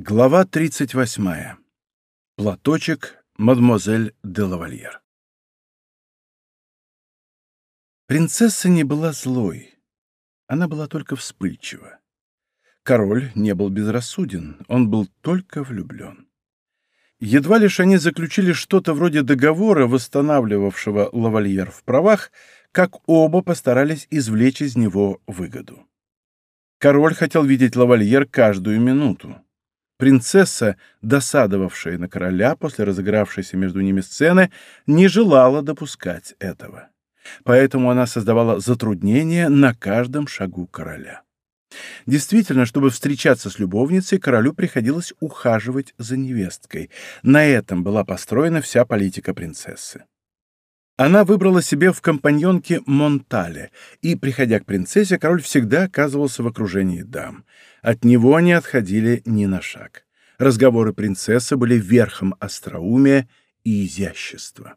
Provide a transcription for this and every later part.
Глава 38. Платочек мадемуазель де лавальер. Принцесса не была злой. Она была только вспыльчива. Король не был безрассуден, он был только влюблен. Едва лишь они заключили что-то вроде договора, восстанавливавшего лавальер в правах, как оба постарались извлечь из него выгоду. Король хотел видеть лавальер каждую минуту. Принцесса, досадовавшая на короля после разыгравшейся между ними сцены, не желала допускать этого. Поэтому она создавала затруднения на каждом шагу короля. Действительно, чтобы встречаться с любовницей, королю приходилось ухаживать за невесткой. На этом была построена вся политика принцессы. Она выбрала себе в компаньонке Монтале, и, приходя к принцессе, король всегда оказывался в окружении дам. От него не отходили ни на шаг. Разговоры принцессы были верхом остроумия и изящества.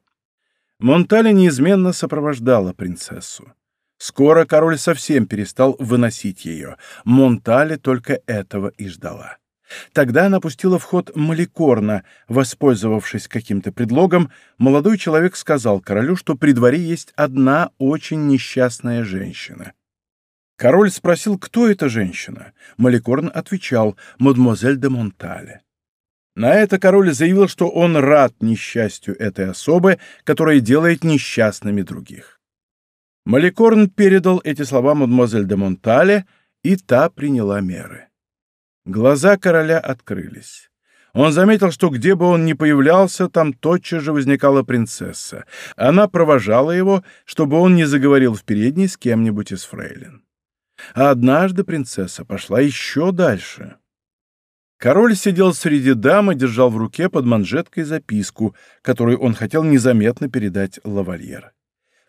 Монтале неизменно сопровождала принцессу. Скоро король совсем перестал выносить ее. Монтале только этого и ждала. Тогда она пустила в ход Маликорна. Воспользовавшись каким-то предлогом, молодой человек сказал королю, что при дворе есть одна очень несчастная женщина. Король спросил, кто эта женщина. Маликорн отвечал «Мадемуазель де Монтале». На это король заявил, что он рад несчастью этой особы, которая делает несчастными других. Маликорн передал эти слова мадемуазель де Монтале, и та приняла меры. Глаза короля открылись. Он заметил, что где бы он ни появлялся, там тотчас же возникала принцесса. Она провожала его, чтобы он не заговорил в передней с кем-нибудь из фрейлин. А однажды принцесса пошла еще дальше. Король сидел среди дам и держал в руке под манжеткой записку, которую он хотел незаметно передать лавальер.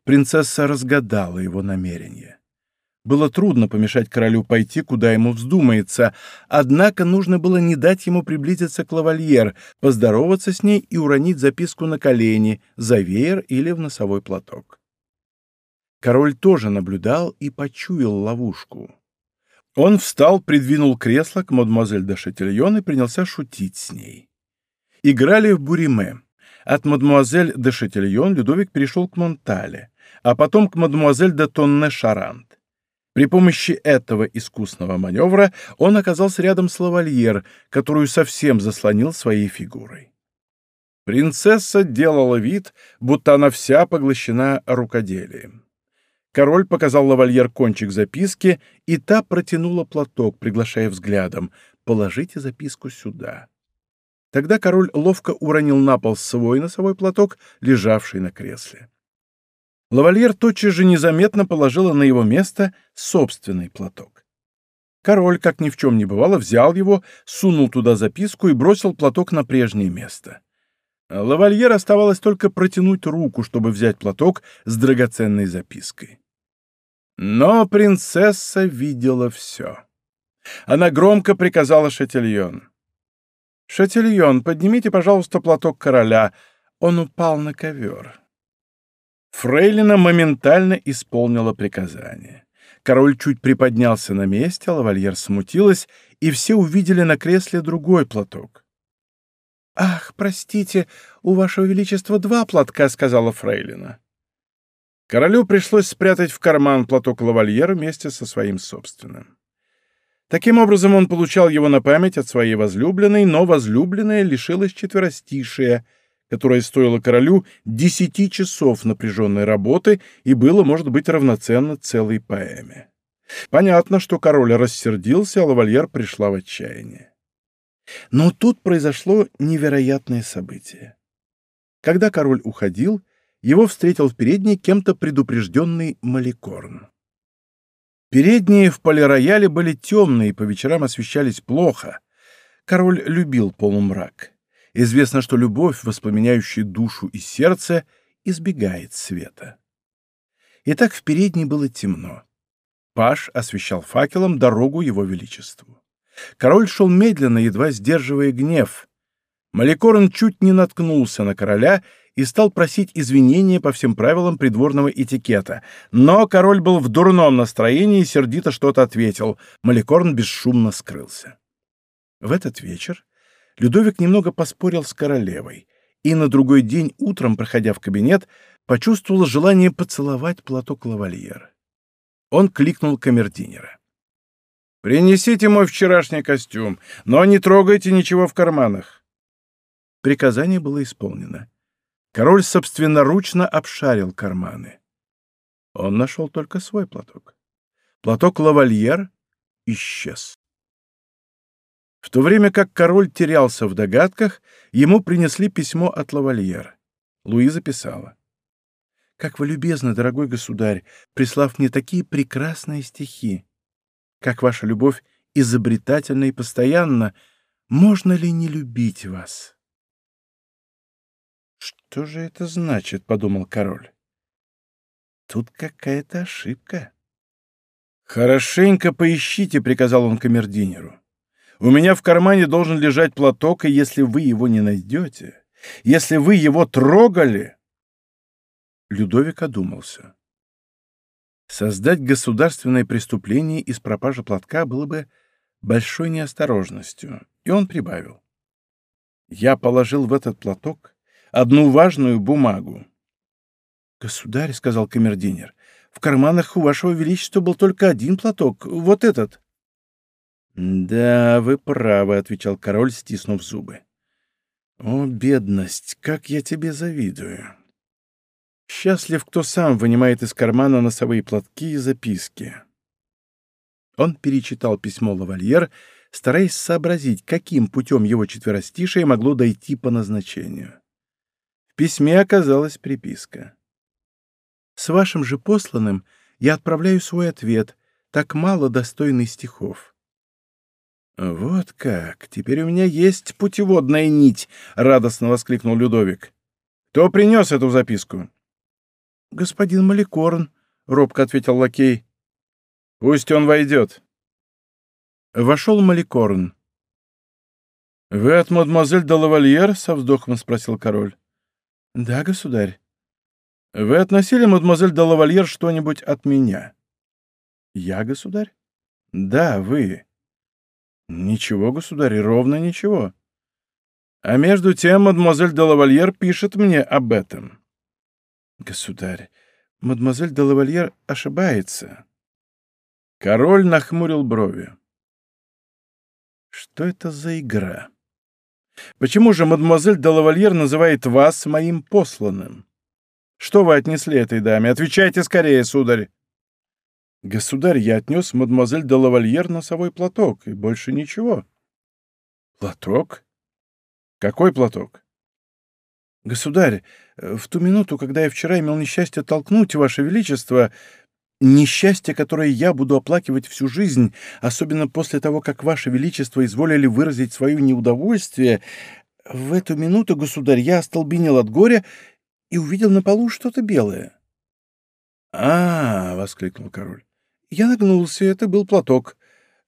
Принцесса разгадала его намерение. Было трудно помешать королю пойти, куда ему вздумается, однако нужно было не дать ему приблизиться к лавальер, поздороваться с ней и уронить записку на колени, за веер или в носовой платок. Король тоже наблюдал и почуял ловушку. Он встал, придвинул кресло к мадемуазель де Шатильон и принялся шутить с ней. Играли в буриме. От мадемуазель де Шатильон Людовик перешел к Монтале, а потом к мадемуазель де Тонне Шарант. При помощи этого искусного маневра он оказался рядом с лавальер, которую совсем заслонил своей фигурой. Принцесса делала вид, будто она вся поглощена рукоделием. Король показал лавальер кончик записки, и та протянула платок, приглашая взглядом. «Положите записку сюда». Тогда король ловко уронил на пол свой носовой платок, лежавший на кресле. Лавальер тотчас же незаметно положила на его место собственный платок. Король, как ни в чем не бывало, взял его, сунул туда записку и бросил платок на прежнее место. Лавальер оставалось только протянуть руку, чтобы взять платок с драгоценной запиской. Но принцесса видела все. Она громко приказала Шатильон. «Шатильон, поднимите, пожалуйста, платок короля. Он упал на ковер». Фрейлина моментально исполнила приказание. Король чуть приподнялся на месте, лавальер смутилась, и все увидели на кресле другой платок. «Ах, простите, у вашего величества два платка», — сказала Фрейлина. Королю пришлось спрятать в карман платок лавальера вместе со своим собственным. Таким образом, он получал его на память от своей возлюбленной, но возлюбленная лишилась четверостишия — которое стоило королю десяти часов напряженной работы и было, может быть, равноценно целой поэме. Понятно, что король рассердился, а лавальер пришла в отчаяние. Но тут произошло невероятное событие. Когда король уходил, его встретил в передней кем-то предупрежденный Маликорн. Передние в полирояле были темные и по вечерам освещались плохо. Король любил полумрак. Известно, что любовь, воспламеняющая душу и сердце, избегает света. Итак, в передней было темно. Паш освещал факелом дорогу его величеству. Король шел медленно, едва сдерживая гнев. Маликорн чуть не наткнулся на короля и стал просить извинения по всем правилам придворного этикета. Но король был в дурном настроении и сердито что-то ответил. Маликорн бесшумно скрылся. В этот вечер Людовик немного поспорил с королевой, и на другой день утром, проходя в кабинет, почувствовал желание поцеловать платок лавальер. Он кликнул камердинера. «Принесите мой вчерашний костюм, но не трогайте ничего в карманах». Приказание было исполнено. Король собственноручно обшарил карманы. Он нашел только свой платок. Платок лавальер исчез. В то время как король терялся в догадках, ему принесли письмо от лавальер. Луиза писала. «Как вы любезны, дорогой государь, прислав мне такие прекрасные стихи. Как ваша любовь изобретательна и постоянна, можно ли не любить вас?» «Что же это значит?» — подумал король. «Тут какая-то ошибка». «Хорошенько поищите», — приказал он камердинеру. У меня в кармане должен лежать платок, и если вы его не найдете, если вы его трогали...» Людовик одумался. Создать государственное преступление из пропажи платка было бы большой неосторожностью, и он прибавил. «Я положил в этот платок одну важную бумагу». «Государь», — сказал камердинер, — «в карманах у вашего величества был только один платок, вот этот». «Да, вы правы», — отвечал король, стиснув зубы. «О, бедность, как я тебе завидую!» Счастлив, кто сам вынимает из кармана носовые платки и записки. Он перечитал письмо лавальер, стараясь сообразить, каким путем его четверостишее могло дойти по назначению. В письме оказалась приписка. «С вашим же посланным я отправляю свой ответ, так мало достойный стихов. «Вот как! Теперь у меня есть путеводная нить!» — радостно воскликнул Людовик. «Кто принес эту записку?» «Господин Маликорн», — робко ответил лакей. «Пусть он войдет». Вошел Маликорн. «Вы от мадемуазель де лавальер?» — со вздохом спросил король. «Да, государь». «Вы относили, мадемуазель де лавальер, что-нибудь от меня?» «Я, государь?» «Да, вы». «Ничего, государь, ровно ничего. А между тем мадемуазель де лавальер пишет мне об этом». «Государь, мадемуазель де лавальер ошибается». Король нахмурил брови. «Что это за игра? Почему же мадемуазель де лавальер называет вас моим посланным? Что вы отнесли этой даме? Отвечайте скорее, сударь!» «Государь, я отнес мадемуазель де лавальер носовой платок, и больше ничего». «Платок? Какой платок?» «Государь, в ту минуту, когда я вчера имел несчастье толкнуть Ваше Величество, несчастье, которое я буду оплакивать всю жизнь, особенно после того, как Ваше Величество изволили выразить свое неудовольствие, в эту минуту, государь, я остолбенел от горя и увидел на полу что-то белое». «А, — воскликнул король, я нагнулся, это был платок.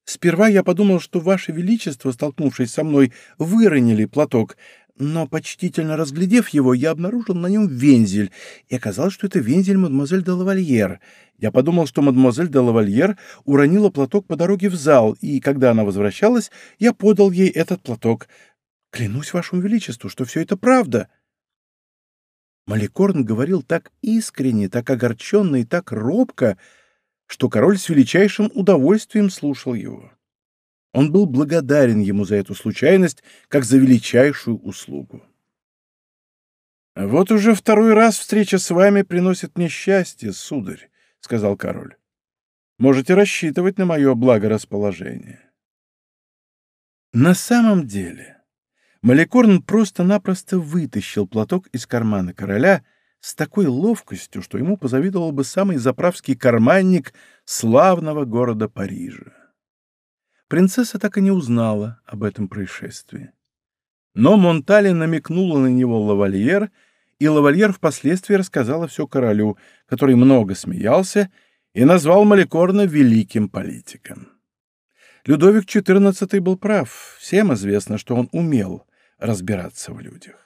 Сперва я подумал, что Ваше Величество, столкнувшись со мной, выронили платок, но, почтительно разглядев его, я обнаружил на нем вензель, и оказалось, что это вензель мадемуазель де лавальер. Я подумал, что мадемуазель де лавальер уронила платок по дороге в зал, и, когда она возвращалась, я подал ей этот платок. Клянусь Вашему Величеству, что все это правда. Маликорн говорил так искренне, так огорченно и так робко, что король с величайшим удовольствием слушал его. Он был благодарен ему за эту случайность, как за величайшую услугу. «Вот уже второй раз встреча с вами приносит мне счастье, сударь», — сказал король. «Можете рассчитывать на мое благорасположение». На самом деле, Маликорн просто-напросто вытащил платок из кармана короля с такой ловкостью, что ему позавидовал бы самый заправский карманник славного города Парижа. Принцесса так и не узнала об этом происшествии. Но Монтали намекнула на него лавальер, и лавальер впоследствии рассказала все королю, который много смеялся и назвал Маликорна великим политиком. Людовик XIV был прав, всем известно, что он умел разбираться в людях.